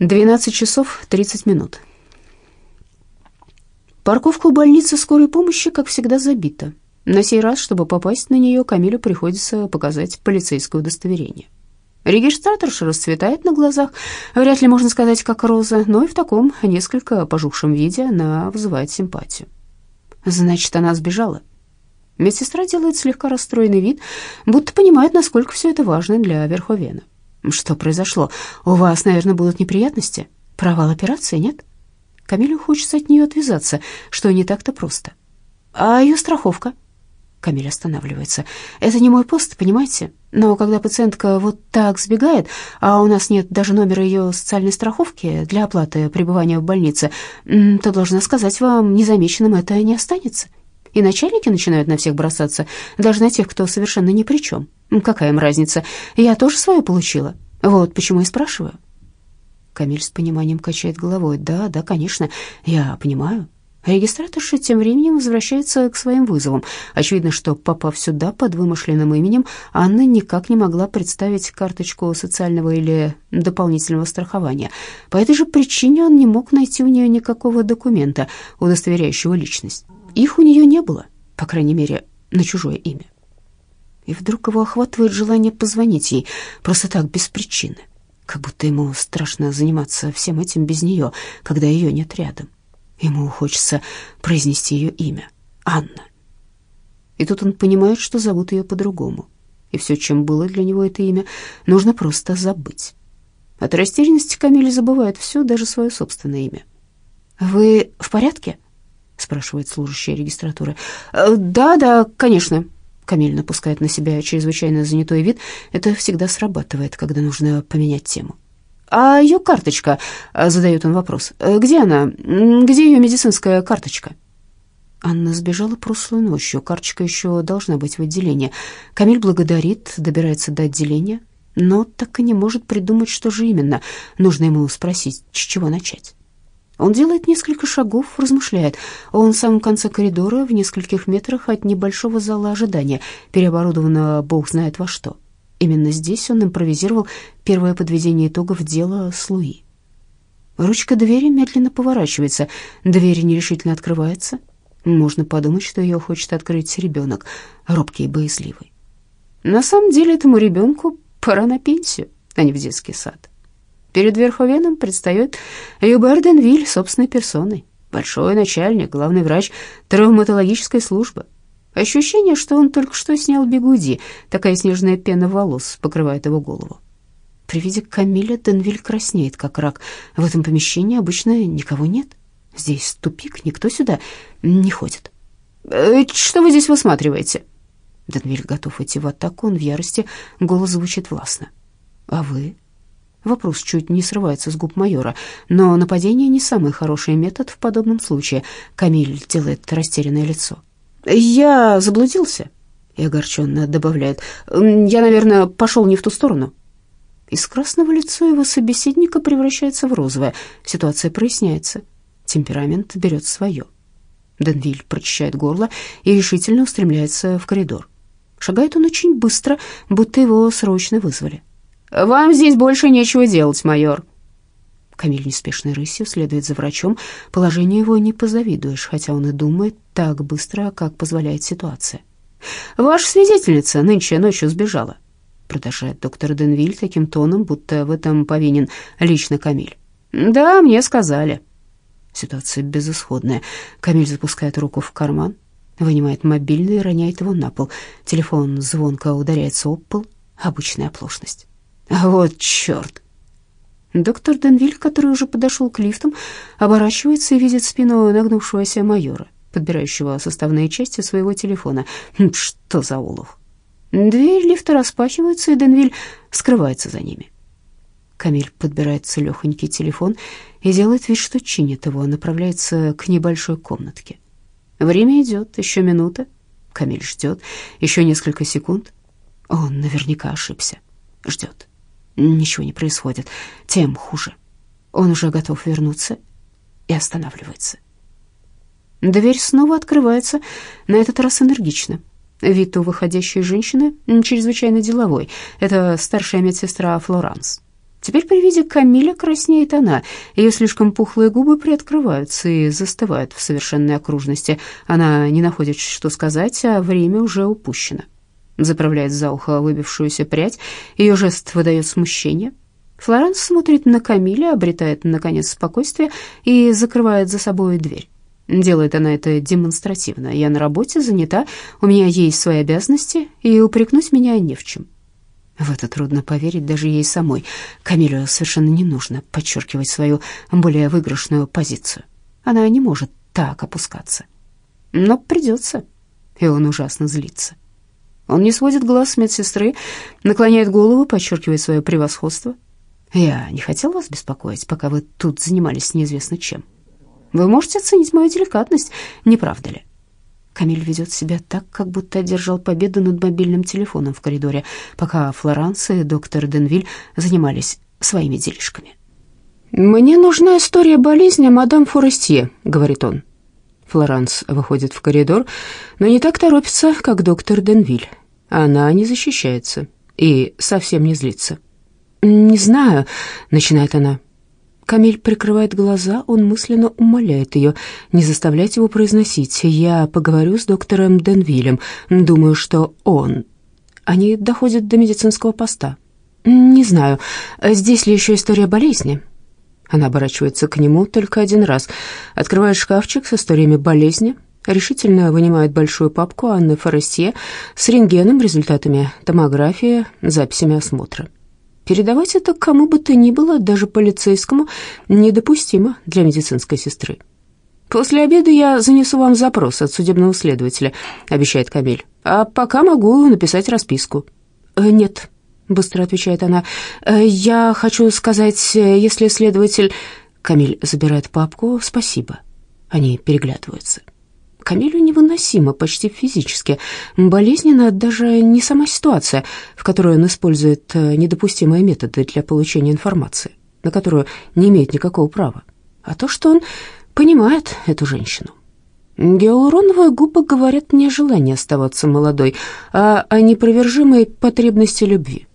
12 часов 30 минут. Парковка у больницы скорой помощи, как всегда, забита. На сей раз, чтобы попасть на нее, Камилю приходится показать полицейское удостоверение. Регистраторша расцветает на глазах, вряд ли можно сказать, как роза, но и в таком несколько пожухшем виде она вызывает симпатию. Значит, она сбежала. Медсестра делает слегка расстроенный вид, будто понимает, насколько все это важно для Верховена. Что произошло? У вас, наверное, будут неприятности? Провал операции, нет? Камилю хочется от нее отвязаться, что не так-то просто. А ее страховка? Камиль останавливается. Это не мой пост, понимаете? Но когда пациентка вот так сбегает, а у нас нет даже номера ее социальной страховки для оплаты пребывания в больнице, то, должна сказать вам, незамеченным это не останется. И начальники начинают на всех бросаться, даже на тех, кто совершенно ни при чем. Какая им разница? Я тоже свое получила. Вот почему и спрашиваю. Камиль с пониманием качает головой. Да, да, конечно, я понимаю. Регистраторша тем временем возвращается к своим вызовам. Очевидно, что, попав сюда под вымышленным именем, Анна никак не могла представить карточку социального или дополнительного страхования. По этой же причине он не мог найти у нее никакого документа, удостоверяющего личность. Их у нее не было, по крайней мере, на чужое имя. И вдруг его охватывает желание позвонить ей, просто так, без причины. Как будто ему страшно заниматься всем этим без нее, когда ее нет рядом. Ему хочется произнести ее имя — Анна. И тут он понимает, что зовут ее по-другому. И все, чем было для него это имя, нужно просто забыть. От растерянности Камиль забывает все, даже свое собственное имя. «Вы в порядке?» — спрашивает служащая регистратуры. «Э, «Да, да, конечно». Камиль напускает на себя чрезвычайно занятой вид. Это всегда срабатывает, когда нужно поменять тему. «А ее карточка?» — задает он вопрос. «Э, «Где она? Где ее медицинская карточка?» Анна сбежала прошлой ночью. Карточка еще должна быть в отделении. Камиль благодарит, добирается до отделения, но так и не может придумать, что же именно. Нужно ему спросить, с чего начать. Он делает несколько шагов, размышляет. Он в самом конце коридора, в нескольких метрах от небольшого зала ожидания, переоборудованного бог знает во что. Именно здесь он импровизировал первое подведение итогов дела с Луи. Ручка двери медленно поворачивается, дверь нерешительно открывается. Можно подумать, что ее хочет открыть ребенок, робкий и боязливый. На самом деле этому ребенку пора на пенсию, а не в детский сад. Перед Верховеном предстает Юбер Денвиль собственной персоной, большой начальник, главный врач травматологической службы. Ощущение, что он только что снял бигуди, такая снежная пена волос покрывает его голову. При виде Камиля Денвиль краснеет, как рак. В этом помещении обычно никого нет. Здесь тупик, никто сюда не ходит. «Э, «Что вы здесь высматриваете?» Денвиль готов идти в атаку, он в ярости, голос звучит властно. «А вы?» Вопрос чуть не срывается с губ майора, но нападение не самый хороший метод в подобном случае. Камиль делает растерянное лицо. «Я заблудился», — и огорченно добавляет. «Я, наверное, пошел не в ту сторону». Из красного лица его собеседника превращается в розовое. Ситуация проясняется. Темперамент берет свое. Денвиль прочищает горло и решительно устремляется в коридор. Шагает он очень быстро, будто его срочно вызвали. «Вам здесь больше нечего делать, майор». Камиль неспешной рысью следует за врачом. Положение его не позавидуешь, хотя он и думает так быстро, как позволяет ситуация. «Ваша свидетельница нынче ночью сбежала», продолжает доктор Денвиль таким тоном, будто в этом повинен лично Камиль. «Да, мне сказали». Ситуация безысходная. Камиль запускает руку в карман, вынимает мобильный и роняет его на пол. Телефон звонко ударяется об пол. Обычная оплошность. Вот черт. Доктор Денвиль, который уже подошел к лифтам, оборачивается и видит спину нагнувшегося майора, подбирающего составные части своего телефона. Хм, что за улов? Дверь лифта распахивается, и Денвиль скрывается за ними. Камиль подбирает целехонький телефон и делает вид, что чинит его, направляется к небольшой комнатке. Время идет, еще минута. Камиль ждет, еще несколько секунд. Он наверняка ошибся. Ждет. Ничего не происходит, тем хуже. Он уже готов вернуться и останавливается. Дверь снова открывается, на этот раз энергично. Вид у выходящей женщины чрезвычайно деловой. Это старшая медсестра Флоранс. Теперь при виде Камиля краснеет она. Ее слишком пухлые губы приоткрываются и застывают в совершенной окружности. Она не находит, что сказать, а время уже упущено. Заправляет за ухо выбившуюся прядь. Ее жест выдает смущение. Флоранс смотрит на Камиля, обретает, наконец, спокойствие и закрывает за собой дверь. Делает она это демонстративно. Я на работе, занята, у меня есть свои обязанности, и упрекнуть меня не в чем. В это трудно поверить даже ей самой. Камилю совершенно не нужно подчеркивать свою более выигрышную позицию. Она не может так опускаться. Но придется, и он ужасно злится. Он не сводит глаз с медсестры, наклоняет голову, подчеркивая свое превосходство. «Я не хотел вас беспокоить, пока вы тут занимались неизвестно чем. Вы можете оценить мою деликатность, не правда ли?» Камиль ведет себя так, как будто одержал победу над мобильным телефоном в коридоре, пока Флоранс и доктор Денвиль занимались своими делишками. «Мне нужна история болезни мадам Форестье», — говорит он. Флоранс выходит в коридор, но не так торопится, как доктор Денвиль. Она не защищается и совсем не злится. «Не знаю», — начинает она. Камиль прикрывает глаза, он мысленно умоляет ее не заставлять его произносить. «Я поговорю с доктором Денвилем. Думаю, что он...» Они доходят до медицинского поста. «Не знаю, здесь ли еще история болезни?» Она оборачивается к нему только один раз, открывает шкафчик с историями болезни, решительно вынимает большую папку Анны Форестье с рентгеном, результатами томографии, записями осмотра. Передавать это кому бы то ни было, даже полицейскому, недопустимо для медицинской сестры. «После обеда я занесу вам запрос от судебного следователя», — обещает Камиль. «А пока могу написать расписку». «Э, «Нет», — быстро отвечает она. «Э, «Я хочу сказать, если следователь...» Камиль забирает папку. «Спасибо». Они переглядываются. Камилю невыносимо, почти физически. Болезненно даже не сама ситуация, в которой он использует э, недопустимые методы для получения информации, на которую не имеет никакого права, а то, что он понимает эту женщину. Гиалуроновые губы говорят не о желании оставаться молодой, а о непровержимой потребности любви.